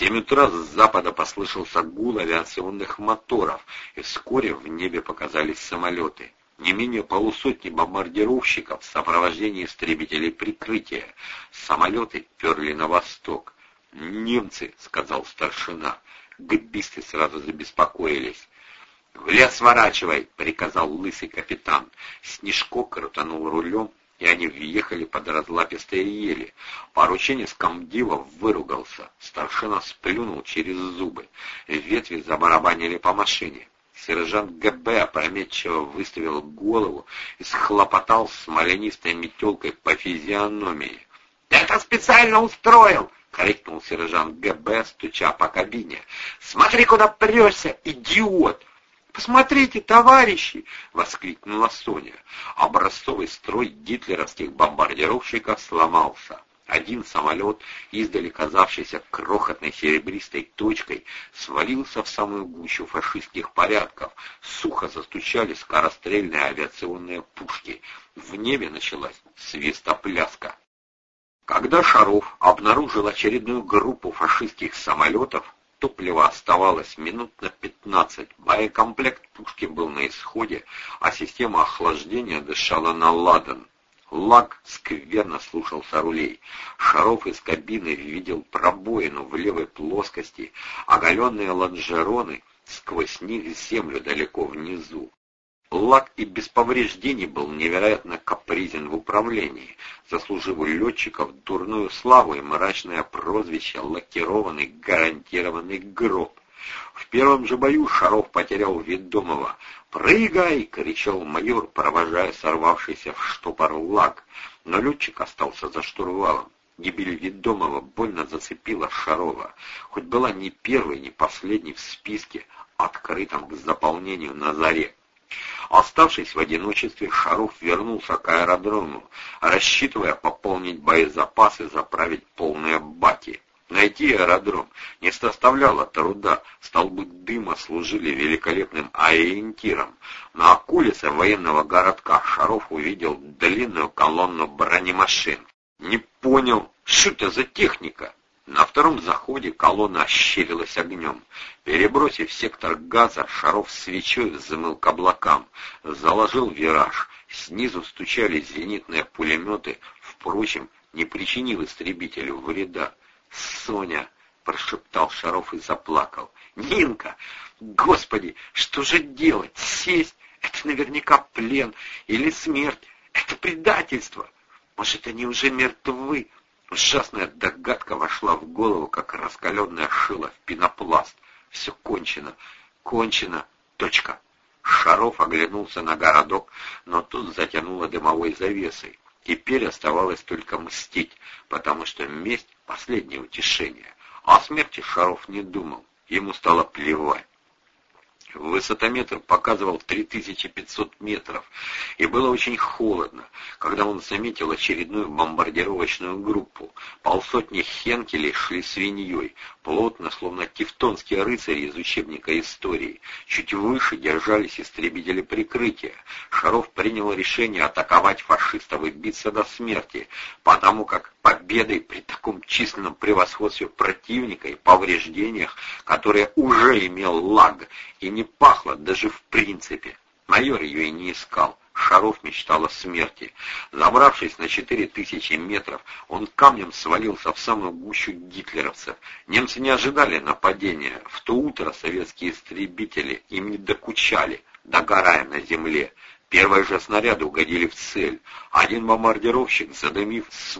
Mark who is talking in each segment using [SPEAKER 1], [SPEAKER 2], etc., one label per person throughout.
[SPEAKER 1] семь утра с запада послышался гул авиационных моторов, и вскоре в небе показались самолеты. Не менее полусотни бомбардировщиков в сопровождении истребителей прикрытия. Самолеты перли на восток. «Немцы», — сказал старшина. Гбисты сразу забеспокоились. «В лес сворачивай!» — приказал лысый капитан. Снежко крутанул рулем, и они въехали под разлапистые ели. Порученец комдива выругался. Старшина сплюнул через зубы. Ветви забарабанили по машине. Сержант ГБ опрометчиво выставил голову и схлопотал смоленистой метелкой по физиономии. «Это специально устроил!» — крикнул сержант ГБ, стуча по кабине. «Смотри, куда прешься, идиот!» «Посмотрите, товарищи!» — воскликнула Соня. Образцовый строй гитлеровских бомбардировщиков сломался. Один самолет, издали казавшийся крохотной серебристой точкой, свалился в самую гущу фашистских порядков. Сухо застучали скорострельные авиационные пушки. В небе началась свистопляска. Когда Шаров обнаружил очередную группу фашистских самолетов, топлива оставалось минут на пятнадцать, боекомплект пушки был на исходе, а система охлаждения дышала на ладан. Лак скверно слушался рулей. Шаров из кабины видел пробоину в левой плоскости, оголенные лонжероны, сквозь них землю далеко внизу. Лак и без повреждений был невероятно капризен в управлении, заслужив у летчиков дурную славу и мрачное прозвище «лакированный гарантированный гроб». В первом же бою Шаров потерял ведомого. «Прыгай!» — кричал майор, провожая сорвавшийся в штопор лак. Но летчик остался за штурвалом. Гибель ведомого больно зацепила Шарова. Хоть была не первой, не последней в списке, открытом к заполнению на заре. Оставшись в одиночестве, Шаров вернулся к аэродрому, рассчитывая пополнить боезапасы заправить полные баки. Найти аэродром не составляло труда, столбы дыма служили великолепным ориентиром. На околице военного городка Шаров увидел длинную колонну бронемашин. Не понял, что это за техника? На втором заходе колонна ощерилась огнем. Перебросив сектор газа, Шаров свечой взмыл к облакам, заложил вираж. Снизу стучали зенитные пулеметы, впрочем, не причинил истребителю вреда. «Соня!» — прошептал Шаров и заплакал. «Нинка! Господи, что же делать? Сесть? Это наверняка плен или смерть. Это предательство. Может, они уже мертвы?» Ужасная догадка вошла в голову, как раскаленная шила в пенопласт. Все кончено, кончено, точка. Шаров оглянулся на городок, но тут затянуло дымовой завесой. Теперь оставалось только мстить, потому что месть — последнее утешение. О смерти Шаров не думал, ему стало плевать. Высотометр показывал 3500 метров, и было очень холодно, когда он заметил очередную бомбардировочную группу. Полсотни хенкелей шли свиньей, плотно, словно тевтонские рыцари из учебника истории. Чуть выше держались истребители прикрытия. Шаров принял решение атаковать фашистов и биться до смерти, потому как победой при таком численном превосходстве противника и повреждениях, которые уже имел лаг, и не пахло даже в принципе. Майор ее и не искал. Шаров мечтал о смерти. Забравшись на четыре тысячи метров, он камнем свалился в самую гущу гитлеровцев. Немцы не ожидали нападения. В то утро советские истребители им не докучали, догорая на земле. Первые же снаряды угодили в цель. Один бомбардировщик, задымив с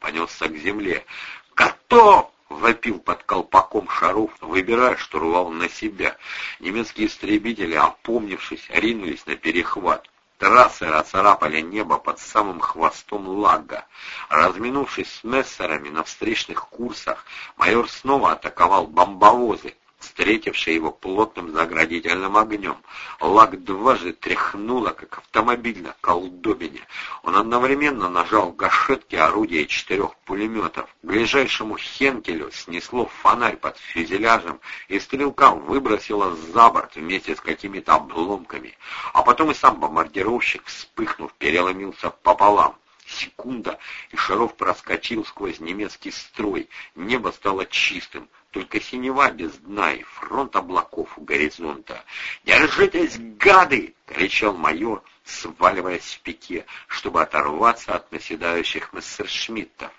[SPEAKER 1] понесся к земле. «Готов!» — вопил под колпаком шаров, выбирая штурвал на себя. Немецкие истребители, опомнившись, ринулись на перехват. Трассы расцарапали небо под самым хвостом лага. Разминувшись с мессерами на встречных курсах, майор снова атаковал бомбовозы, встретивший его плотным заградительным огнем. Лак дважды тряхнуло, как автомобиль на колдобине. Он одновременно нажал гашетки орудия четырех пулеметов. Ближайшему Хенкелю снесло фонарь под фюзеляжем, и стрелка выбросила за борт вместе с какими-то обломками. А потом и сам бомбардировщик, вспыхнув, переломился пополам. Секунда, и Шаров проскочил сквозь немецкий строй. Небо стало чистым, только синева без дна и фронт облаков у горизонта. «Держитесь, гады!» — кричал майор, сваливаясь в пике, чтобы оторваться от наседающих мессершмиттов.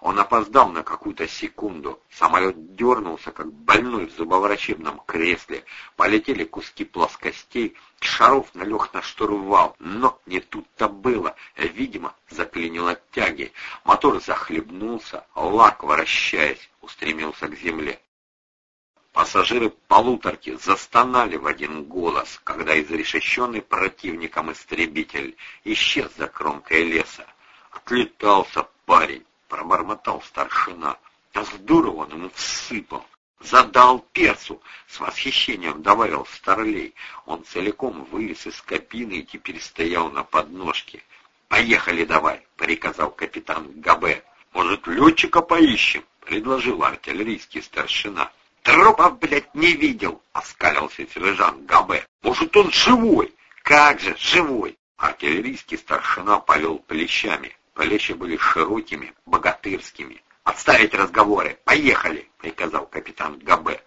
[SPEAKER 1] Он опоздал на какую-то секунду. Самолет дернулся, как больной в зубоврачебном кресле. Полетели куски плоскостей. Шаров налег на штурвал, но не тут-то было. Видимо, заклинило тяги. Мотор захлебнулся, лак, вращаясь, устремился к земле. Пассажиры полуторки застонали в один голос, когда изрешеченный противником истребитель исчез за кромкой леса. Отлетался парень, пробормотал старшина. А здорово он ему всыпал. Задал перцу, с восхищением добавил Старлей. Он целиком вылез из кабины и теперь стоял на подножке. «Поехали давай», — приказал капитан Габе. «Может, летчика поищем?» — предложил артиллерийский старшина. «Трупов, блядь, не видел!» — оскалился сержант Габе. «Может, он живой?» «Как же, живой!» Артиллерийский старшина полел плечами. Плечи были широкими, богатырскими. «Отставить разговоры! Поехали!» — приказал капитан Габе.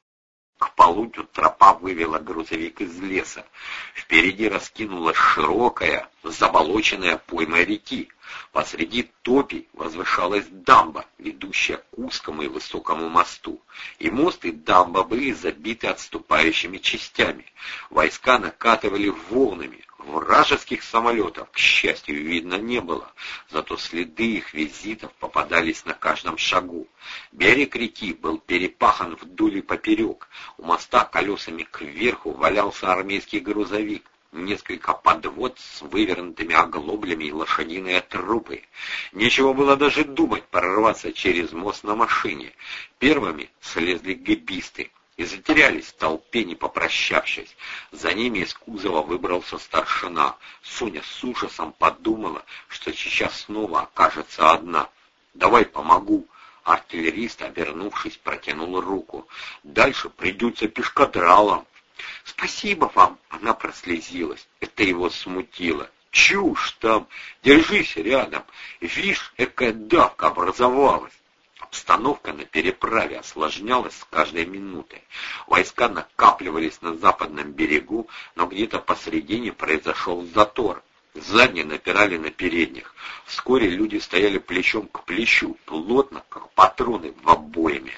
[SPEAKER 1] К полудню тропа вывела грузовик из леса. Впереди раскинулась широкая, заболоченная пойма реки. Посреди топи возвышалась дамба, ведущая к узкому и высокому мосту. И мост, и дамба были забиты отступающими частями. Войска накатывали волнами, Вражеских самолетов, к счастью, видно не было, зато следы их визитов попадались на каждом шагу. Берег реки был перепахан вдоль и поперек. У моста колесами кверху валялся армейский грузовик, несколько подвод с вывернутыми оглоблями и лошадиные трупы. Нечего было даже думать прорваться через мост на машине. Первыми слезли гибисты и затерялись в толпе, не попрощавшись. За ними из кузова выбрался старшина. Соня с ужасом подумала, что сейчас снова окажется одна. «Давай помогу». Артиллерист, обернувшись, протянул руку. «Дальше придется пешкадралом». «Спасибо вам!» — она прослезилась. Это его смутило. «Чушь там! Держись рядом! Вишь, какая давка образовалась!» Обстановка на переправе осложнялась с каждой минутой. Войска накапливались на западном берегу, но где-то посредине произошел затор. Задние напирали на передних. Вскоре люди стояли плечом к плечу, плотно, как патроны в обойме.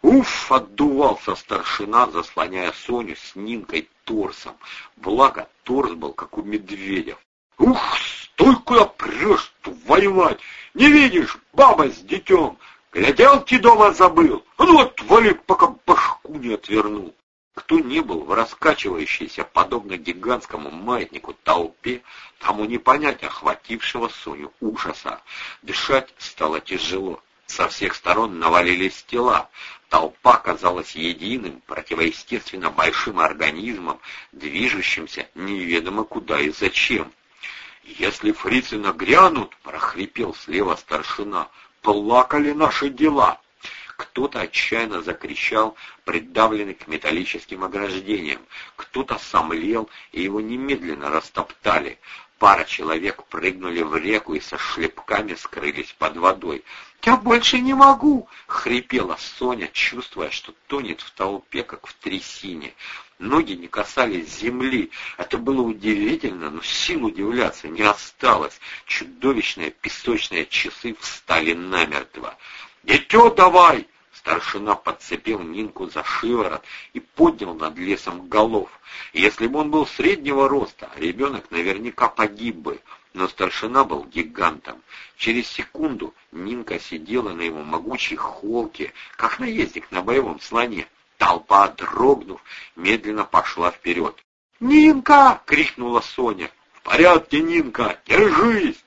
[SPEAKER 1] Уф, отдувался старшина, заслоняя Соню с Нинкой торсом. Благо, торс был, как у медведя. Ух, стой куда прешь, воевать! Не видишь, баба с детем! Гляделки дома забыл. А ну отвали, пока башку не отвернул. Кто не был в раскачивающейся, подобно гигантскому маятнику, толпе, тому не понять охватившего Соню ужаса. Дышать стало тяжело. Со всех сторон навалились тела. Толпа казалась единым, противоестественно большим организмом, движущимся неведомо куда и зачем. «Если фрицы нагрянут», — прохрипел слева старшина, плакали наши дела. Кто-то отчаянно закричал, придавленный к металлическим ограждениям. Кто-то сомлел, и его немедленно растоптали. Пара человек прыгнули в реку и со шлепками скрылись под водой. «Я больше не могу!» — хрипела Соня, чувствуя, что тонет в толпе, как в трясине. Ноги не касались земли. Это было удивительно, но сил удивляться не осталось. Чудовищные песочные часы встали намертво. «Дитё давай!» Старшина подцепил Нинку за шиворот и поднял над лесом голов. Если бы он был среднего роста, ребенок наверняка погиб бы, но старшина был гигантом. Через секунду Нинка сидела на его могучей холке, как наездник на боевом слоне. Толпа, дрогнув, медленно пошла вперед. «Нинка!» — крикнула Соня. «В порядке, Нинка! Держись!»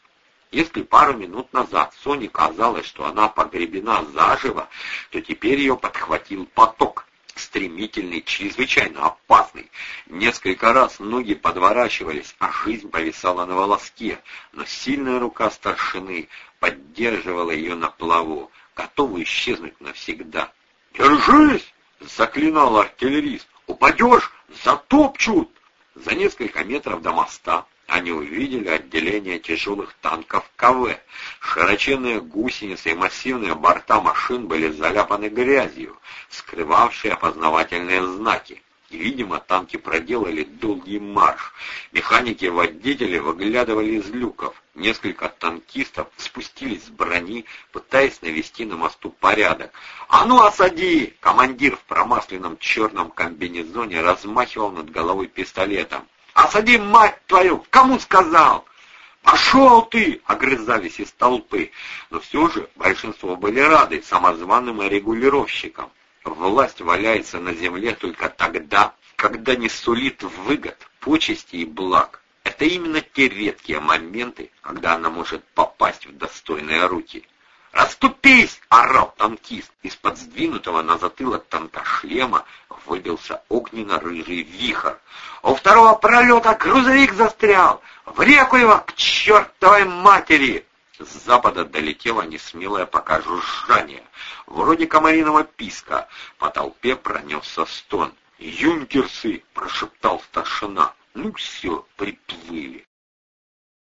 [SPEAKER 1] Если пару минут назад Соне казалось, что она погребена заживо, то теперь ее подхватил поток, стремительный, чрезвычайно опасный. Несколько раз ноги подворачивались, а жизнь повисала на волоске, но сильная рука старшины поддерживала ее на плаву, готовую исчезнуть навсегда. «Держись!» Заклинал артиллерист. «Упадешь, затопчут!» За несколько метров до моста они увидели отделение тяжелых танков КВ. Широченные гусеницы и массивные борта машин были заляпаны грязью, скрывавшие опознавательные знаки. Видимо, танки проделали долгий марш. Механики и водители выглядывали из люков. Несколько танкистов спустились с брони, пытаясь навести на мосту порядок. «А ну, осади!» Командир в промасленном черном комбинезоне размахивал над головой пистолетом. «Осади, мать твою! Кому сказал?» «Пошел ты!» — огрызались из толпы. Но все же большинство были рады самозваным регулировщикам. Власть валяется на земле только тогда, когда не сулит выгод, почести и благ. Это именно те редкие моменты, когда она может попасть в достойные руки. «Раступись!» — орал танкист. Из-под сдвинутого на затылок танка шлема выбился огненно-рыжий вихрь. «У второго пролета грузовик застрял! В реку его к чертовой матери!» С запада долетело несмелое пока жужжание, вроде комариного писка. По толпе пронесся стон. «Юнкерсы!» — прошептал старшина. «Ну все, приплыли».